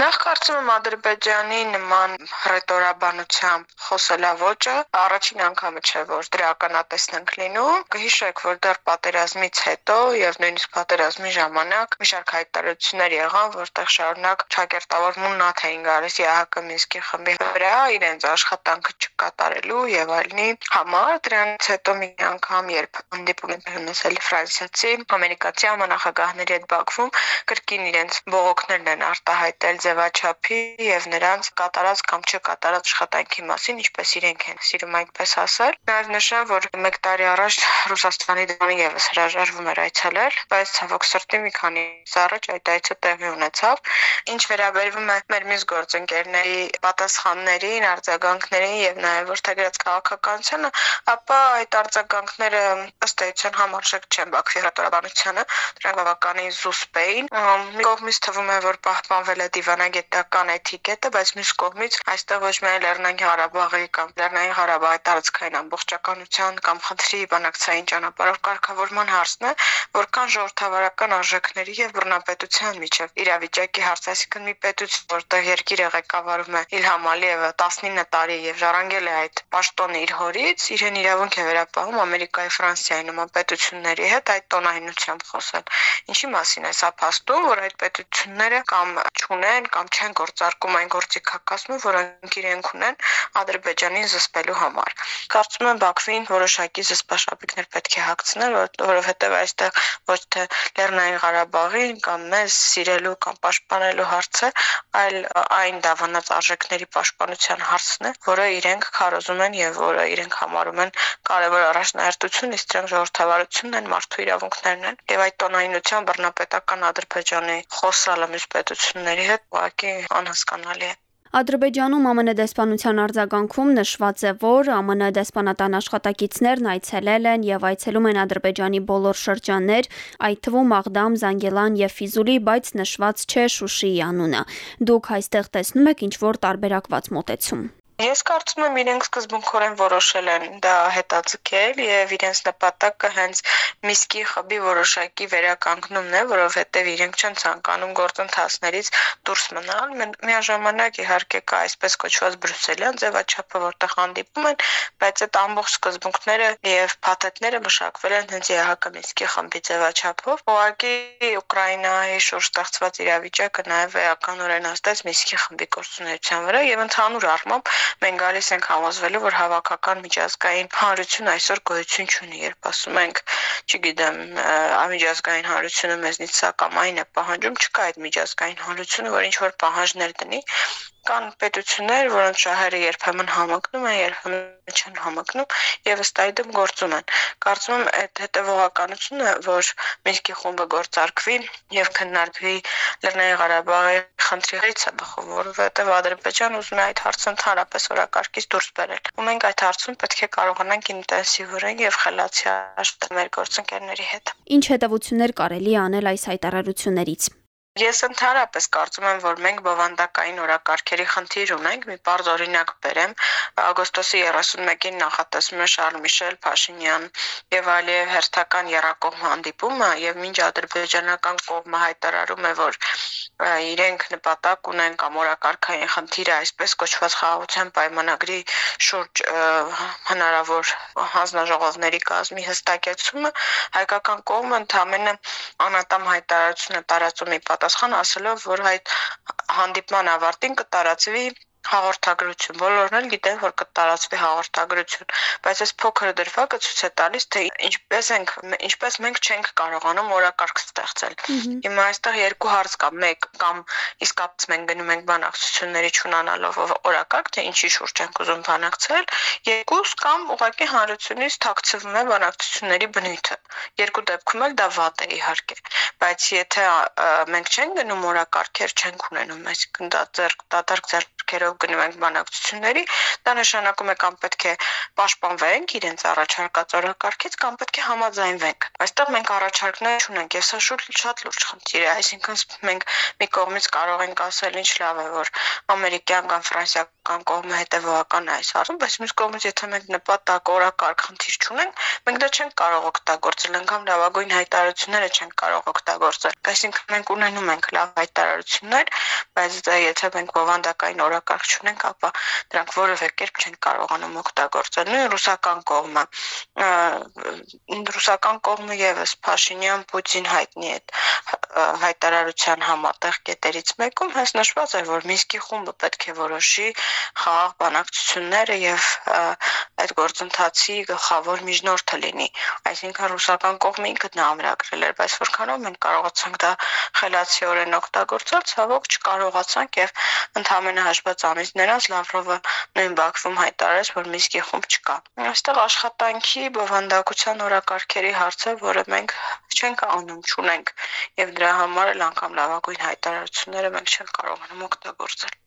Նախ կարծում եմ Ադրբեջանի նման ռետորաբանությամբ խոսելավոճը առաջին անգամը չէ, որ դրականատեսնենք լինում։ Կհիշեք, որ դեռ պատերազմից հետո եւ նույնիսկ պատերազմի ժամանակ մի շարք հայտարարություններ եղան, որտեղ շարունակ ճակերտավորմուն նաթ էին գալիս ԵԱՀԿ Մինսկի խմբի վրա իրենց աշխատանքը չկատարելու եւ այլնի համար։ Դրանից հետո մի անգամ, երբ հանդիպում ունեցել ֆրանսիացի, ամերիկացի համանախագահների հետ Բաքվում, կրկին իրենց բողոքներն են արտահայտել ձևաչափի եւ նրանց կատարած կամ չկատարած աշխատանքի մասին, ինչպես իրենք են սիրում այդպես ասել։ Նաեւ նշեմ, որ 1 տարի առաջ Ռուսաստանի դրոնի եւս հրաժարվում էր այցելել, բայց ցավոք սրտի մի քանի առաջ այդ այցը տեղի ունեցավ։ Ինչ վերաբերվում է մեր մյուս գործընկերների պատասխաններին, արձագանքներին եւ նաեւ որթագրած քաղաքականությանը, ապա այդ արձագանքները ըստ էության համարժեք չեն Բաքվի հրատարակությանը, դրանք բավականին զուսպ էին։ Մի կողմից թվում է, որ պահպանվել է դիվան դիվանագիտական էթիկետը, բայց մյուս կողմից այստեղ ոչ միայն Լեռնային Ղարաբաղի կամ Լեռնային Ղարաբաղի տարածքային ամբողջականության կամ խնդրի բանակցային ճանապարհով կարգավորման հարցն է, որքան ժողովրդավարական արժեքների եւ բռնապետության միջև իրավիճակի հարց, այսինքն մի պետություն, որտեղ երկիրը ղեկավարում է Իլհամ Ալիևը 19 տարի եւ ժառանգել է այդ պաշտոնը իր հորից, իրեն իրավունք է վերապահում Ամերիկայի, Ֆրանսիայի նման պետությունների հետ այդ տոնայնությամբ խոսել։ Ինչի մասին է սա փաստում, որ այդ պետությունները կամ չունեն կամ չեն գործարկում այն գործիքակազմը, որոնք իրենք ունեն Ադրբեջանին զսպելու համար։ Կարծում եմ Բաքվին որոշակի զսպաշապիկներ պետք է հագցնել, որովհետև այստեղ ոչ թե Լեռնային Ղարաբաղի կամ մեզ սիրելու կամ պաշտպանելու հարցը, այլ այն դավանած արժեքների պաշտպանության հարցն է, որը իրենք քարոզում են եւ որը իրենք համարում են կարևոր առաջնահերթություն, իսկ դրանք ժողովրդավարությունն են, մարդու իրավունքներն են եւ այդ տոնայնության բռնապետական Ադրբեջանի խոսալը մյուս պետությունների հետ ուղղակի անհասկանալի է։ Ադրբեջանում ԱՄՆ դեսպանության արձագանքում նշված է, որ ԱՄՆ դեսպանատան աշխատակիցներն այցելել են եւ այցելում են Ադրբեջանի բոլոր շրջաններ, այդ թվում Աղդամ, Զանգելան եւ Ֆիզուլի, բայց նշված չէ Շուշիի անունը։ Դուք այստեղ տեսնում եք ինչ որ տարբերակված մոտեցում։ Ես կարծում եմ իրենք սկզբունքորեն որոշել են դա հետաձգել եւ իրենց նպատակը հենց Միսկի խմբի որոշակի վերականգնումն է, որովհետեւ իրենք չեն ցանկանում գործընթացներից դուրս մնալ։ Միաժամանակ իհարկե կա այսպես կոչված բրուսելյան ձևաչափը, որտեղ հանդիպում են, բայց այդ ամբողջ սկզբունքները եւ փաթեթները մշակվել են հենց ԵՀԿ Միսկի խմբի ձևաչափով։ Ուղղակի Ուկրաինայի շուրջ ստեղծված իրավիճակը նաեւ էականորեն ազդեց Միսկի խմբի գործունեության վրա եւ ընդհանուր առմամբ մենք գալիս ենք համոզվելու, որ հավաքական միջազգային հանրություն այսօր գոյություն չունի, երբ ասում ենք, չգիտեմ, ամիջազգային հանրությունը մեզնից սա կամ այն է պահանջում, չկա այդ միջազգային հանրությունը, որ ինչ որ պահանջներ դնի, կան պետություններ, որոնց շահերը երբեմն համակնում են, երբեմն չեն համակնում եւ ըստ այդմ գործում են։ Կարծում եմ այդ հետեւողականությունը, որ Մինսկի խումբը գործարկվի եւ քննարկվի Լեռնային Ղարաբաղի խնդրից որովհետեւ Ադրբեջանը ուզում է այդ հարցը ընդհանրապես օրակարգից դուրս բերել։ Ու մենք այդ հարցում պետք է կարողանանք ինտենսիվորեն եւ խելացի աշխատել մեր գործընկերների հետ։ Ինչ հետևություններ կարելի անել այս հայտարարություններից։ Ես ընդհանրապես կարծում եմ, որ մենք բովանդակային օրակարգերի խնդիր ունենք։ Մի բարձ օրինակ բերեմ, օգոստոսի 31-ին նախատեսվում է Շարլ Միշել Փաշինյան եւ Ալիև հերթական երակողմ հանդիպումը եւ մինչ ադրբեջանական կողմը հայտարարում է, որ իրենք նպատակ ունեն կամ օրակարգային խնդիրը այսպես կոչված խաղաղության պայմանագրի շուրջ հնարավոր հանձնաժողովների կազմի հստակեցումը, հայկական կողմը ընդհանրապես անատամ հայտարարություն է տարածում ի պատասխան ասելով, որ այդ հանդիպման ավարտին կտարածվի հաղորդագրություն։ Բոլորն էլ գիտեն, որ կտարածվի հաղորդագրություն, բայց այս փոքր դրվագը ցույց է տալիս, թե ինչպես ենք ինչպես մենք չենք կարողանում օրակարգ ստեղծել։ Հիմա այստեղ երկու հարց կա. մեկ կամ իսկապես մենք գնում ենք բանակցությունների ճանանալով օրակարգ, թե ինչի շուրջ ենք ուզում բանակցել, երկուս կամ ուղղակի հանրությունից թաքցվում է բանակցությունների բնույթը։ Երկու դեպքում էլ դա վատ է իհարկե, բայց եթե մենք չենք գնում օրակարգեր, չենք ունենում, այսինքն դա ձեր դատարկ ձեռքերով գնում ենք բանակցությունների, դա նշանակում է կամ պետք է պաշտպանվենք իրենց առաջարկած օրակարգից, կամ պետք է համաձայնվենք։ Այստեղ մենք առաջարկներ չունենք, եւ սա շուտ շատ լուրջ խնդիր է, այսինքն մենք մի կողմից կարող ենք ասել, ինչ լավ է, որ ամերիկյան կամ ֆրանսիական կողմը հետևողական է այս հարցում, բայց մյուս կողմից եթե մենք նպատակ օրակարգ խնդիր չունենք, մենք դա չենք կարող օգտագործել, անգամ լավագույն հայտարարությունները չենք կարող օգտագործել։ Այսինքն մենք ունենում ենք լավ հայտարարություններ, բայց եթե մենք բովանդակային օրակարգ չունենք, ապա դրանք որևէ կերպ չենք կարողանում օգտագործել։ Նույն ռուսական կողմը ռուսական կողմը եւս Փաշինյան Պուտին հայտնի է հայտարարության համատեղ կետերից մեկում հենց նշված էր, որ Մինսկի խումբը պետք է որոշի խաղաղ բանակցությունները եւ այդ գործընթացի գլխավոր միջնորդը լինի։ Այսինքն ռուսական կողմը ինքը նա ամրագրել էր, բայց որքանով մենք կարողացանք դա խելացիորեն օգտագործել, ցավոք չկարողացանք եւ ընդհանրապես հաշված ամիսներ անց Լավրովը նույն Բաքվում հայտարարեց, որ Մինսկի խումբ չկա։ Այստեղ աշխատանքի բովանդակության օրակարգերի հարցը, որը մենք չենք անում, չունենք եւ դրա համար էլ անգամ լավագույն հայտարարությունները մենք չենք կարողանում օգտագործել։